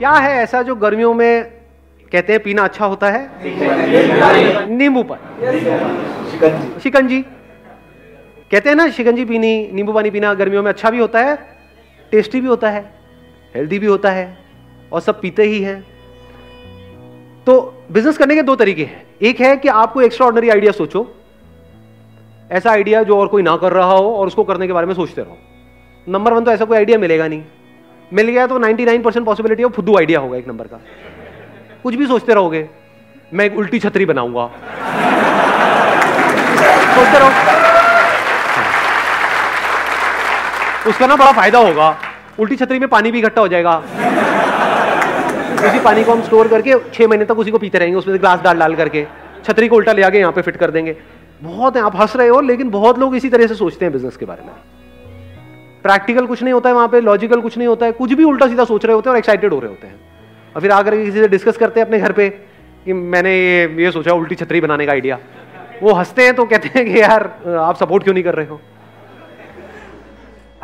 क्या है ऐसा जो गर्मियों में कहते हैं पीना अच्छा होता है? नींबू पानी। शिकंजी। कहते हैं ना, शिकंजी पीनी, नींबू पानी पीना गर्मियों में अच्छा भी होता है, टेस्टी भी होता है, हेल्दी भी होता है, और सब पीते ही हैं। तो बिज़नेस करने के दो तरीके हैं। एक है कि आपको एक्स्ट्रा ऑर्डनरी आइडिया सोचो। ऐसा आइडिया जो और कोई ना कर रहा हो और उसको करने के बारे में सोचते रहो। नंबर वन तो ऐसा कोई आइडिया मिलेगा नहीं। मिल गया तो 99 परसेंट पॉसिबिलिटी ऑफ़ फुद्दू आइडिया होगा एक नंबर का। कुछ भी सोचते रहोगे, मैं एक उल्टी छतरी बनाऊँगा। सोचते रहो। उसका ना बड़ा फ़ायदा होगा, उल्टी छतरी में पानी भी इकट्ठा हो जाएगा। उसी पानी को हम स्टोर करके छह महीने तक उसी को पीते रहेंगे, उसमें ग्लास डाल डाल करके। छतरी को उल्टा ले आके यहाँ पे फिट कर देंगे। बहुत है, आप हंस रहे हो, लेकिन बहुत लोग इसी तरह से सोचते हैं बिज़नेस के बारे में। प्रैक्टिकल कुछ नहीं होता है वहाँ पे लॉजिकल कुछ नहीं होता है, कुछ भी उल्टा सीधा सोच रहे होते हैं और एक्साइटेड हो रहे होते हैं। और फिर आकर किसी से डिस्कस करते हैं अपने घर पे कि मैंने ये ये सोचा उल्टी छतरी बनाने का आइडिया वो हँसते हैं तो कहते हैं कि यार, आप सपोर्ट क्यों नहीं कर रहे हो?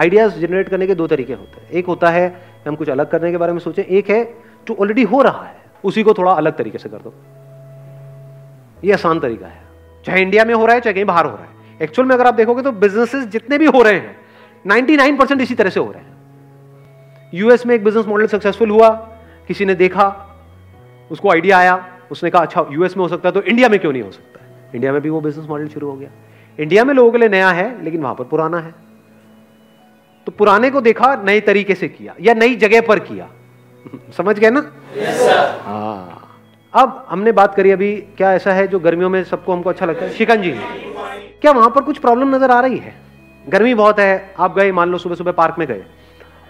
आइडियाज़ जनरेट करने के दो तरीके होते हैं। एक होता है, हम कुछ अलग करने के बारे में सोचें। एक है, जो ऑलरेडी हो रहा है, उसी को थोड़ा अलग तरीके से कर दो। ये आसान तरीका है। चाहे इंडिया में हो रहा है, चाहे कहीं बाहर हो रहा है। एक्चुअल में अगर आप देखोगे तो बिजनेसेस जितने भी हो रहे हैं 99 परसेंट इसी तरह से हो रहे हैं। यूएस में एक बिज़नेस मॉडल सक्सेसफुल हुआ किसी ने देखा उसको आइडिया आया उसने कहा अच्छा यूएस में हो सकता है तो इंडिया में क्यों नहीं हो सकता है? इंडिया में भी वो बिज़नेस मॉडल शुरू हो गया। इंडिया में लोगों के लिए नया है लेकिन वहाँ पर पुराना है। तो पुराने को देखा नए तरीके से किया या नई जगह पर किया। समझ गए ना? हाँ। अब हमने बात करी अभी क्या ऐसा है जो गर्मियों में सबको हमको अच्छा लगता है? शिकंजी। क्या वहाँ पर कुछ प्रॉब्लम नज़र आ रही है? गर्मी बहुत है आप गए मान लो सुबह सुबह पार्क में गए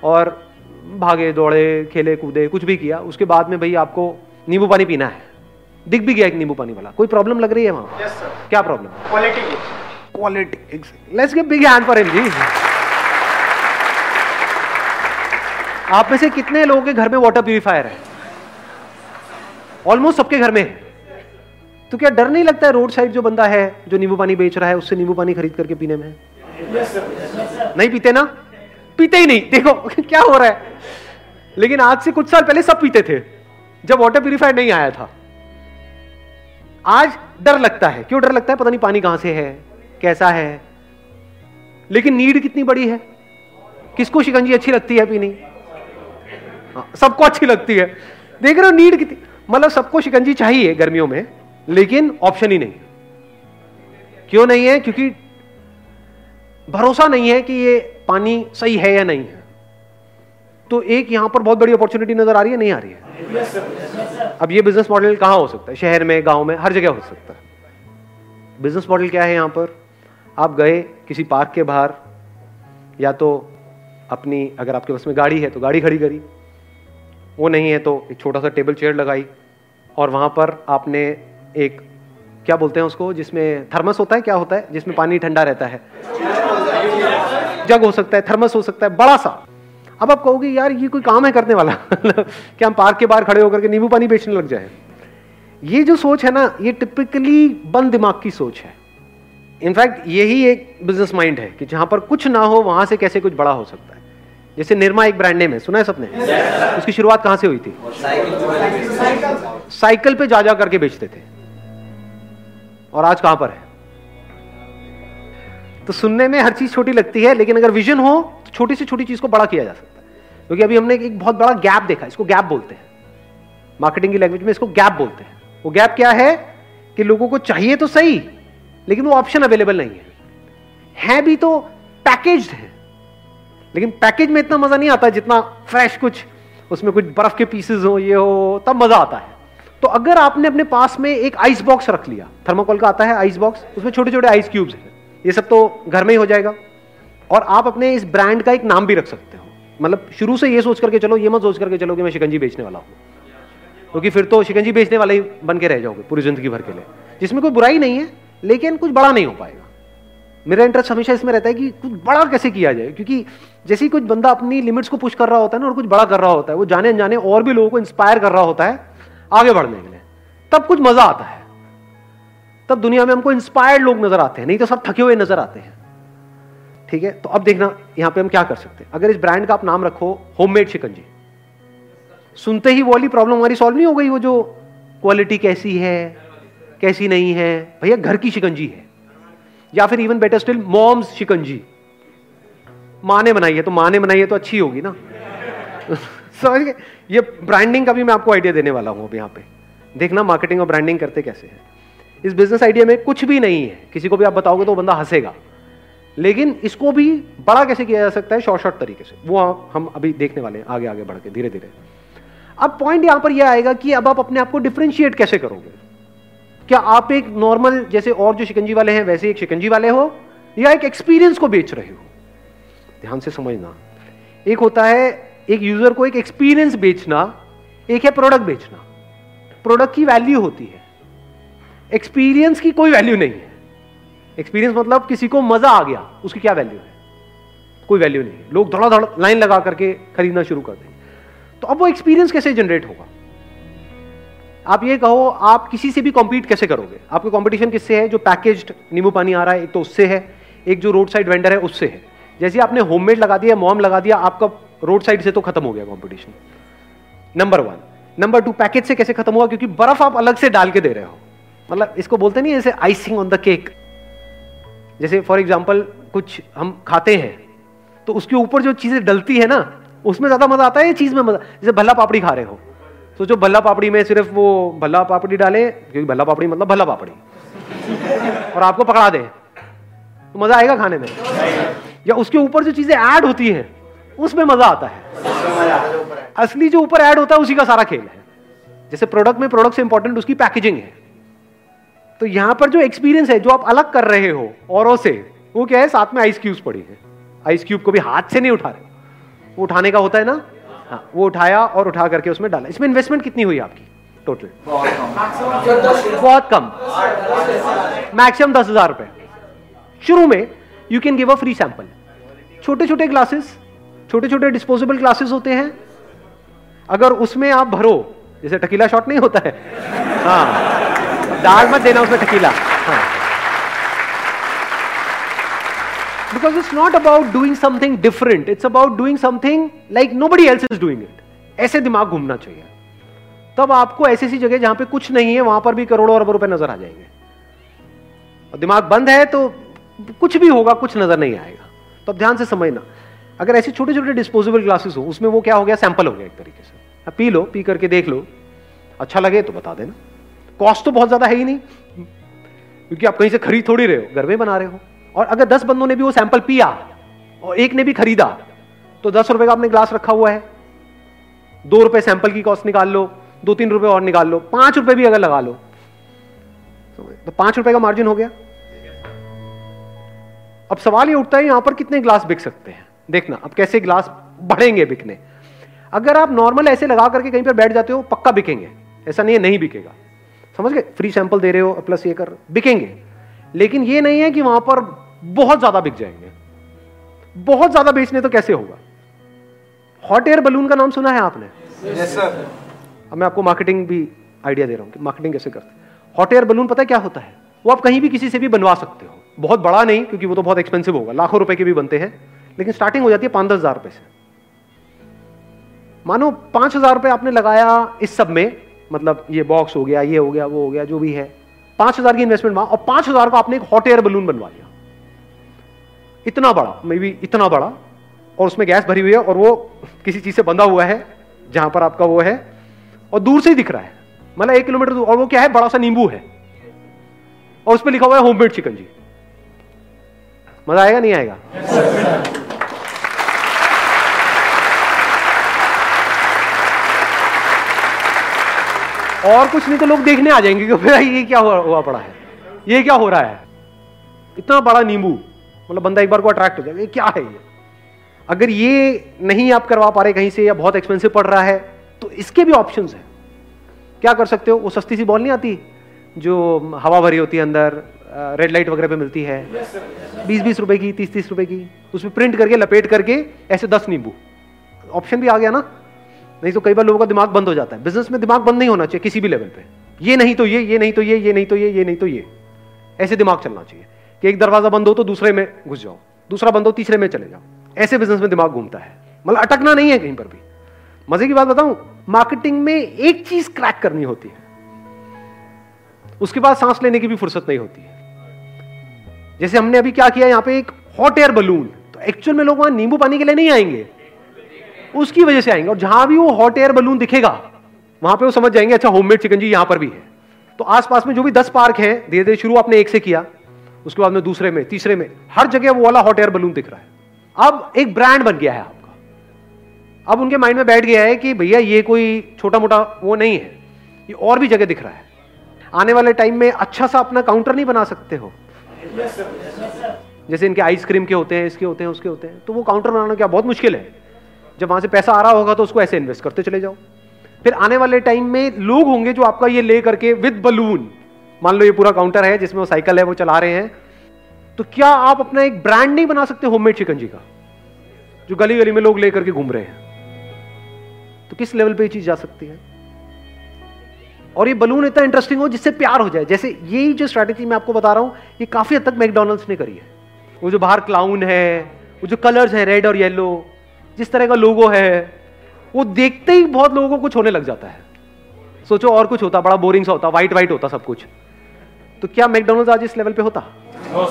और भागे दौड़े खेले कूदे कुछ भी किया उसके बाद में भाई आपको नींबू पानी पीना है। दिख भी गया एक नींबू पानी वाला। कोई प्रॉब्लम लग रही है वहाँ? Yes, sir. क्या problem quality quality let's give big hand for him जी आप में से कितने लोगों के घर में वाटर प्यूरिफायर है? ऑलमोस्ट सबके घर में। है तो क्या डर नहीं लगता है रोड साइड जो बंदा है जो नींबू पानी बेच रहा है उससे नींबू पानी खरीद करके पीने में? नहीं पीते ना? पीते ही नहीं। देखो क्या हो रहा है? लेकिन आज से कुछ साल पहले सब पीते थे। जब वाटर प्यूरिफायर नहीं आया था। आज डर लगता है। क्यों डर लगता है? पता नहीं पानी कहाँ से है कैसा है। लेकिन नीड कितनी बड़ी है। किसको शिकंजी अच्छी लगती है पीनी? हाँ, सबको अच्छी लगती है। देख रहे हो नीड कितनी मतलब सबको शिकंजी चाहिए गर्मियों में लेकिन ऑप्शन ही नहीं। क्यों नहीं है? क्योंकि भरोसा नहीं है कि ये पानी सही है या नहीं है। तो एक यहाँ पर बहुत बड़ी अपॉर्चुनिटी नज़र आ रही है, नहीं आ रही है? अब ये बिज़नेस मॉडल कहाँ हो सकता है? शहर में, गाँव में, हर जगह हो सकता है। बिज़नेस मॉडल क्या है यहाँ पर? आप गए किसी पार्क के बाहर, या तो अपनी, अगर आपके पास में गाड़ी है तो गाड़ी खड़ी करी। वो नहीं है तो एक छोटा सा टेबल चेयर लगाई। और वहाँ पर आपने एक, क्या बोलते हैं उसको, जिसमें थर्मस होता है, क्या होता है? जिसमें पानी ठंडा रहता है। जग हो सकता है थर्मस हो सकता है बड़ा सा अब आप कहोगे यार ये कोई काम है करने वाला? क्या हम पार्क के बाहर खड़े होकर के नींबू पानी बेचने लग जाए। ये जो सोच है ना ये टिपिकली बंद दिमाग की सोच है। इनफैक्ट यही एक बिज़नेस माइंड है कि जहाँ पर कुछ ना हो वहाँ से कैसे कुछ बड़ा हो सकता है। जैसे निर्मा एक ब्रांड नेम है सुना है सबने? yes, उसकी शुरुआत कहाँ से हुई थी? साइकिल पे जा जा करके बेचते थे। और आज कहाँ पर है? तो सुनने में हर चीज़ छोटी लगती है, लेकिन अगर विजन हो तो छोटी से छोटी चीज़ को बड़ा किया जा सकता है। क्योंकि अभी हमने एक बहुत बड़ा गैप देखा इसको गैप बोलते हैं। मार्केटिंग की लैंग्वेज में इसको गैप बोलते हैं। वो गैप क्या है? कि लोगों को चाहिए तो सही, लेकिन वो ऑप्शन अवेलेबल नहीं है। है भी तो पैकेज है। लेकिन पैकेज में इतना मज़ा नहीं आता जितना फ्रेश कुछ, उसमें कुछ बर्फ़ के पीसेज हो, ये हो, तब मज़ा आता है। तो अगर आपने अपने पास में एक आइस बॉक्स रख लिया थर्माकोल का आता है आइस बॉक्स उसमें छोटे छोटे आइस क्यूब्स हैं। ये सब तो घर में ही हो जाएगा। और आप अपने इस ब्रांड का एक नाम भी रख सकते हो। मतलब शुरू से ये सोच करके चलो, ये मत सोच करके चलो कि मैं शिकंजी बेचने वाला हूँ। क्योंकि फिर तो शिकंजी बेचने वाले ही बन के रह जाओगे पूरी ज़िंदगी भर के लिए। जिसमें कोई बुराई नहीं है, लेकिन कुछ बड़ा नहीं हो पाएगा। मेरा इंटरेस्ट हमेशा इसमें रहता है कि कुछ बड़ा कैसे किया जाए? क्योंकि जैसे ही कुछ बंदा अपनी लिमिट्स को पुश कर रहा होता है ना, और कुछ बड़ा कर रहा होता है, वो जाने अनजाने और भी लोगों को इंस्पायर कर रहा होता है, आगे बढ़ने के लिए। तब कुछ मज़ा आता है। तब दुनिया में हमको इंस्पायर्ड लोग नज़र आते हैं, नहीं तो सब थके हुए नज़र आते हैं। ठीक है? तो अब देखना, यहाँ पे हम क्या कर सकते हैं। अगर इस ब्रांड का आप नाम रखो होममेड शिकंजी सुनते ही वाली प्रॉब्लम हमारी सॉल्व नहीं हो गई, वो जो क्वालिटी कैसी है, कैसी नहीं है। भैया, घर की शिकंजी है। या फिर इवन बेटर स्टिल मॉम्स शिकंजी माँ ने बनाई है तो माँ ने बनाई है तो अच्छी होगी ना। समझ गए? ये ब्रांडिंग का भी मैं आपको आइडिया देने वाला हूँ अब यहाँ पे। देखना मार्केटिंग और ब्रांडिंग करते कैसे है। इस बिज़नेस आइडिया में कुछ भी नहीं है। किसी को भी आप बताओगे तो बंदा हंसेगा। लेकिन इसको भी बड़ा कैसे किया जा सकता है? शॉर्ट शॉर्ट तरीके से। वो हम अभी देखने वाले हैं, आगे आगे बढ़ के, धीरे धीरे। अब पॉइंट यहाँ पर यह आएगा कि अब आप अपने आप को डिफ्रेंशिएट कैसे करोगे? क्या आप एक नॉर्मल जैसे और जो शिकंजी वाले हैं, वैसे एक शिकंजी वाले हो? या एक एक्सपीरियंस को बेच रहे हो? ध्यान से समझना। एक होता है, एक यूज़र को एक एक्सपीरियंस बेचना, एक है प्रोडक्ट बेचना। प्रोडक्ट की वैल्यू होती है। एक्सपीरियंस की कोई वैल्यू नहीं है। एक्सपीरियंस मतलब किसी को मज़ा आ गया, उसकी क्या वैल्यू है? कोई वैल्यू नहीं लोग धड़ा धड़ लाइन लगा करके खरीदना शुरू कर देंगे। तो अब वो एक्सपीरियंस कैसे जनरेट होगा? आप ये कहो, आप किसी से भी कॉम्पीट कैसे करोगे? आपको कॉम्पिटिशन किससे है? जो पैकेज नींबू पानी आ रहा है, एक तो उससे है, एक जो रोड साइड वेंडर है, उससे है। जैसे आपने होममेड लगा दिया मॉम लगा दिया, आपका रोड साइड से तो खत्म हो गया competition number one number two package से कैसे खत्म हुआ क्योंकि बर्फ़ आप अलग से डाल के दे रहे हो। मतलब इसको बोलते नहीं, जैसे आइसिंग ऑन द केक जैसे फॉर एग्ज़ाम्पल कुछ हम खाते हैं तो उसके ऊपर जो चीज़ें डलती है ना, उसमें ज़्यादा मज़ा आता है ये चीज़ में मज़ा? जैसे भल्ला पापड़ी खा रहे हो। तो जो भल्ला पापड़ी में सिर्फ़ वो भल्ला पापड़ी डाले, क्योंकि भल्ला पापड़ी मतलब भल्ला पापड़ी। और आपको पकड़ा दे तो मज़ा आएगा खाने में। या उसके ऊपर जो चीज़ें ऐड होती हैं, उसमें मज़ा आता है। असली जो ऊपर ऐड होता है, उसी का सारा खेल है। जैसे प्रोडक्ट में प्रोडक्ट से इंपॉर्टेंट उसकी पैकेजिंग है। तो यहाँ पर जो एक्सपीरियंस है, जो आप अलग कर रहे हो, औरों से, वो क्या है, साथ में आइस क्यूब्स पड़ी है। आइस क्यूब को भी हाथ से नहीं उठा रहे। वो उठाने का होता है ना? हाँ वो उठाया और उठा करके उसमें डाला। इसमें इन्वेस्टमेंट कितनी हुई आपकी टोटल बहुत कम। मैक्सिमम दस हज़ार रुपए। शुरू में you can give a free sample छोटे छोटे ग्लासेस छोटे छोटे डिस्पोजेबल ग्लासेस होते हैं। अगर उसमें आप भरो, जैसे टकीला शॉट नहीं होता है। हाँ। दाल मत देना उसमें टकीला हाँ। It's not about doing something different it's about doing something like nobody else is doing it ऐसे दिमाग घूमना चाहिए। तब आपको ऐसी ऐसी जगह जहाँ पे कुछ नहीं है, वहाँ पर भी करोड़ों अरबों रुपए नज़र आ जाएँगे। और दिमाग बंद है तो कुछ भी होगा, कुछ नज़र नहीं आएगा। तो अब ध्यान से समझना। अगर ऐसे छोटे छोटे डिस्पोजेबल ग्लासेस हो, उसमें वो क्या हो गया? सैंपल हो गया एक तरीके से। अब पी लो, पी करके देख लो। अच्छा लगे तो बता देना। कॉस्ट तो बहुत ज़्यादा है ही नहीं। क्योंकि आप कहीं से खरीद थोड़ी रहे हो, घर में बना रहे हो। और अगर दस बंदों ने भी वो सैंपल पिया और एक ने भी खरीदा तो दस रुपए का आपने ग्लास रखा हुआ है। दो रुपए सैंपल की कॉस्ट निकाल लो, दो तीन रुपए और निकाल लो, पाँच रुपए भी अगर लगा लो तो पाँच रुपए का मार्जिन हो गया। अब सवाल ये उठता है, यहाँ पर कितने ग्लास बिक सकते हैं? देखना, अब कैसे ग्लास बढ़ेंगे बिकने? अगर आप नॉर्मल ऐसे लगा करके कहीं पर बैठ जाते हो, पक्का बिकेंगे। ऐसा नहीं है, नहीं बिकेगा। समझ गए? फ्री सैंपल दे रहे हो प्लस ये कर बिकेंगे। लेकिन ये नहीं है कि वहाँ पर बहुत ज़्यादा बिक जाएँगे। बहुत ज़्यादा बेचने तो कैसे होगा? हॉट एयर बलून का नाम सुना है आपने? Yes, अब मैं आपको मार्केटिंग भी आइडिया दे रहा हूँ कि मार्केटिंग कैसे करते हॉट एयर बलून पता है क्या होता है? वो आप कहीं भी किसी से भी बनवा सकते हो। बहुत बड़ा नहीं क्योंकि वो तो बहुत एक्सपेंसिव होगा। लाखों रुपए के भी बनते हैं। लेकिन स्टार्टिंग हो जाती है पाँच दस हज़ार रुपए से। मानो पाँच हज़ार रुपए आपने लगाया इस सब में मतलब ये बॉक्स हो गया, ये हो गया, वो हो गया, जो भी है। पाँच हज़ार की इन्वेस्टमेंट और पाँच हज़ार का आपने एक हॉट एयर बलून बनवा लिया। इतना बड़ा मे बी इतना बड़ा, और उसमें गैस भरी हुई है, और वो किसी चीज़ से बंधा हुआ है, जहाँ पर आपका वो है, और दूर से ही दिख रहा है। मतलब एक किलोमीटर दूर, और वो क्या है, बड़ा सा नींबू है। और उस पर लिखा हुआ है होममेड चिकन जी। मज़ा आएगा, नहीं आएगा? और कुछ नहीं तो लोग देखने आ जाएँगे कि भाई ये क्या हुआ पड़ा है। ये क्या हो रहा है? इतना बड़ा नींबू मतलब बंदा एक बार को अट्रैक्ट हो जाएगा ये क्या है ये? अगर ये नहीं आप करवा पा रहे कहीं से या बहुत एक्सपेंसिव पड़ रहा है तो इसके भी ऑप्शंस हैं। क्या कर सकते हो? वो सस्ती सी बॉल नहीं आती जो हवा भरी होती है अंदर रेड लाइट वगैरह पे मिलती है। बीस बीस रुपए की तीस तीस रुपए की उसमें प्रिंट करके लपेट करके ऐसे दस नींबू। ऑप्शन भी आ गया ना? नहीं तो कई बार लोगों का दिमाग बंद हो जाता है। बिज़नेस में दिमाग बंद नहीं होना चाहिए किसी भी लेवल पे। ये नहीं तो ये ये नहीं तो ये ये नहीं तो ये ये नहीं तो ये। ऐसे दिमाग चलना चाहिए कि एक दरवाज़ा बंद हो तो दूसरे में घुस जाओ, दूसरा बंद हो तीसरे में चले जाओ। ऐसे बिज़नेस में दिमाग घूमता है। मतलब अटकना नहीं है कहीं पर भी। मज़े की बात बताऊँ मार्केटिंग में एक चीज़ क्रैक करनी होती है। उसके बाद सांस लेने की भी फुर्सत नहीं होती है। जैसे हमने अभी क्या किया, यहाँ पे एक हॉट एयर बलून तो एक्चुअल में लोग वहाँ नींबू पानी के लिए नहीं आएँगे। उसकी वजह से आएँगे। और जहाँ भी वो हॉट एयर बलून दिखेगा, वहाँ पे वो समझ जाएँगे अच्छा होममेड चिकन जी यहाँ पर भी है। तो आसपास में जो भी दस पार्क हैं धीरे धीरे शुरू आपने एक से किया, उसके बाद में दूसरे में, तीसरे में, हर जगह वो वाला हॉट एयर बलून दिख रहा है। अब एक ब्रांड बन गया है आपका। अब उनके माइंड में बैठ गया है कि भैया, ये कोई छोटा मोटा वो नहीं है, ये और भी जगह दिख रहा है। आने वाले टाइम में अच्छा सा अपना काउंटर नहीं बना सकते हो। जैसे इनके आइसक्रीम के होते हैं, इसके होते हैं, उसके होते हैं तो वो काउंटर बनाना क्या बहुत मुश्किल है। जब वहाँ से पैसा आ रहा होगा तो उसको ऐसे इन्वेस्ट करते चले जाओ। फिर आने वाले टाइम में लोग होंगे जो आपका ये ले करके विद बलून मान लो ये पूरा काउंटर है जिसमें वो साइकिल है, वो चला रहे हैं तो क्या आप अपना एक ब्रांड नहीं बना सकते होममेड चिकन जी का, जो गली गली में लोग लेकर के घूम रहे हैं? तो किस लेवल पे ये चीज़ जा सकती है? और ये बलून इतना इंटरेस्टिंग हो जिससे प्यार हो जाए। जैसे यही जो स्ट्रैटेजी मैं आपको बता रहा हूँ, ये काफ़ी हद तक मैकडोनल्ड्स ने करी है। वो जो बाहर क्लाउन है, वो जो कलर्स है रेड और येलो जिस तरह का लोगो है वो देखते ही बहुत लोगों को कुछ होने लग जाता है। सोचो और कुछ होता बड़ा बोरिंग सा होता व्हाइट व्हाइट होता सब कुछ। तो क्या मैकडोनल्ड्स आज इस लेवल पे होता? No,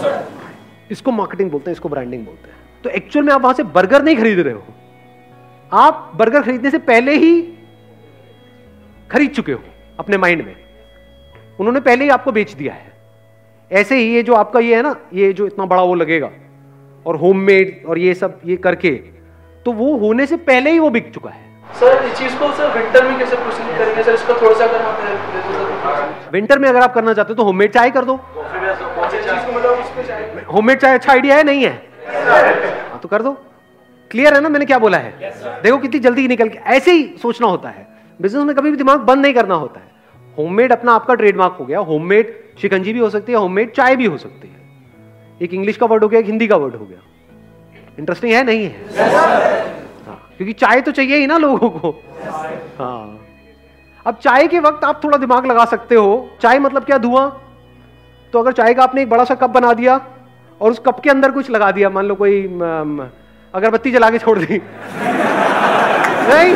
इसको मार्केटिंग बोलते हैं इसको ब्रांडिंग बोलते हैं। तो एक्चुअल में आप वहाँ से बर्गर नहीं खरीद रहे हो। आप बर्गर खरीदने से पहले ही खरीद चुके हो अपने माइंड में। उन्होंने पहले ही आपको बेच दिया है। ऐसे ही ये जो आपका ये है ना ये जो इतना बड़ा वो लगेगा और होममेड और ये सब ये करके तो वो होने से पहले ही वो बिक चुका है। सर इस चीज़ को सर विंटर में कैसे प्रोसीड करेंगे? सर इसका थोड़ा सा अगर विंटर में अगर आप करना चाहते हो तो होममेड चाय कर दो। होममेड चाय अच्छा आइडिया है नहीं है? हाँ तो कर दो। क्लियर है ना? मैंने क्या बोला है? देखो कितनी जल्दी निकल के ऐसे ही सोचना होता है। बिज़नेस में कभी भी दिमाग बंद नहीं करना होता है। होममेड अपना आपका ट्रेडमार्क हो गया। होममेड शिकंजी भी हो सकती है होममेड चाय भी हो सकती है। एक इंग्लिश का वर्ड हो गया एक हिंदी का वर्ड हो गया। इंटरेस्टिंग है, नहीं है? हाँ क्योंकि चाय तो चाहिए ही ना लोगों को। हाँ। अब चाय के वक्त आप थोड़ा दिमाग लगा सकते हो। चाय मतलब क्या? धुआँ। तो अगर चाय का आपने एक बड़ा सा कप बना दिया और उस कप के अंदर कुछ लगा दिया, मान लो कोई अगरबत्ती जला के छोड़ दी। नहीं।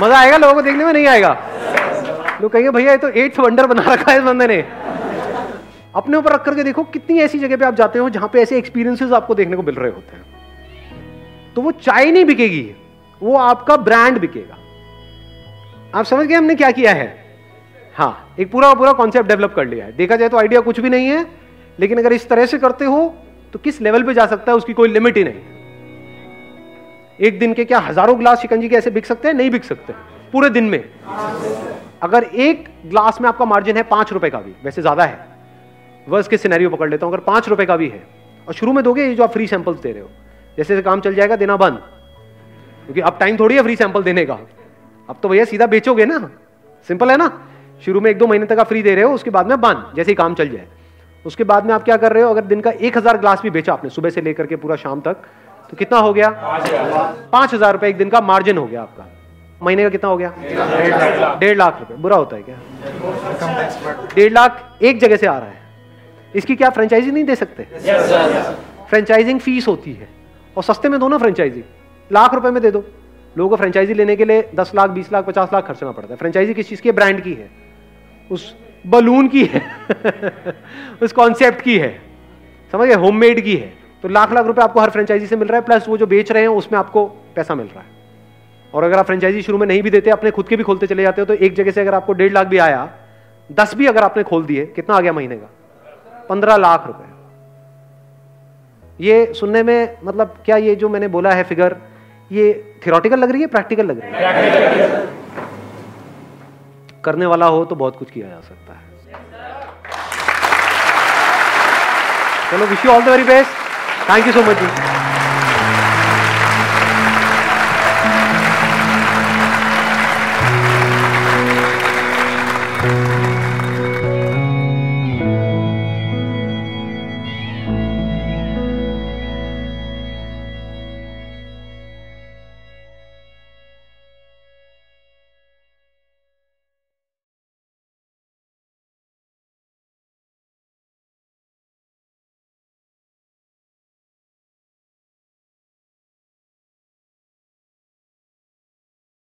मज़ा आएगा लोगों को देखने में? नहीं आएगा। लोग कहेंगे, भैया, ये तो एट्थ वंडर बना रखा है इस बंदे ने। अपने ऊपर रख करके देखो कितनी ऐसी जगह पे आप जाते हो जहाँ पे ऐसे एक्सपीरियंसेस आपको देखने को मिल रहे होते हैं। तो वो चाय नहीं बिकेगी, वो आपका ब्रांड बिकेगा। आप समझ गए हमने क्या किया है? हाँ एक पूरा पूरा कॉन्सेप्ट डेवलप कर लिया है। देखा जाए तो आइडिया कुछ भी नहीं है, लेकिन अगर इस तरह से करते हो तो किस लेवल पे जा सकता है, उसकी कोई लिमिट ही नहीं। एक दिन के क्या हज़ारों ग्लास शिकंजी के ऐसे बिक सकते हैं? नहीं बिक सकते। पूरे दिन में। अगर एक ग्लास में आपका मार्जिन है पाँच रुपए का भी, वैसे ज़्यादा है। वर्ष के सिनेरियो पकड़ लेता हूँ अगर पाँच रुपए का भी है और शुरू में दोगे ये जो आप फ्री सैंपल्स दे रहे हो जैसे जैसे काम चल जाएगा देना बंद। क्योंकि अब टाइम थोड़ी है फ्री सैंपल देने का। अब तो भैया सीधा बेचोगे ना। सिंपल है ना? शुरू में एक दो महीने तक आप फ्री दे रहे हो उसके बाद में बंद जैसे ही काम चल जाए। उसके बाद में आप क्या कर रहे हो अगर दिन का एक हज़ार ग्लास भी बेचा आपने सुबह से लेकर के पूरा शाम तक तो कितना हो गया? पाँच हज़ार रुपए एक दिन का मार्जिन हो गया आपका। महीने का कितना हो गया? डेढ़ लाख रुपए। बुरा होता है क्या? डेढ़ लाख एक जगह से आ रहा है। इसकी क्या फ्रेंचाइजी नहीं दे सकते? फ्रेंचाइजिंग फ़ीस होती है। और सस्ते में दो ना फ्रेंचाइजी लाख रुपए में दे दो। लोगों को फ्रेंचाइजी लेने के लिए दस लाख बीस लाख पचास लाख खर्चना पड़ता है। फ्रेंचाइजी किस चीज़ की ब्रांड की है। उस बलून की है। उस कॉन्सेप्ट की है। समझ गए? होममेड की है। तो लाख लाख रुपए आपको हर फ्रेंचाइजी से मिल रहा है प्लस वो जो बेच रहे हैं उसमें आपको पैसा मिल रहा है। और अगर आप फ्रेंचाइजी शुरू में नहीं भी देते अपने खुद के भी खोलते चले जाते हो तो एक जगह से अगर आपको डेढ़ लाख भी आया दस भी अगर आपने खोल दिए कितना आ गया महीने का? पंद्रह लाख रुपए। ये सुनने में मतलब क्या ये जो मैंने बोला है फिगर, ये थियोरटिकल लग रही है प्रैक्टिकल लग रही है? करने वाला हो तो बहुत कुछ किया जा सकता है। चलो wish you all the very best thank you so much ji.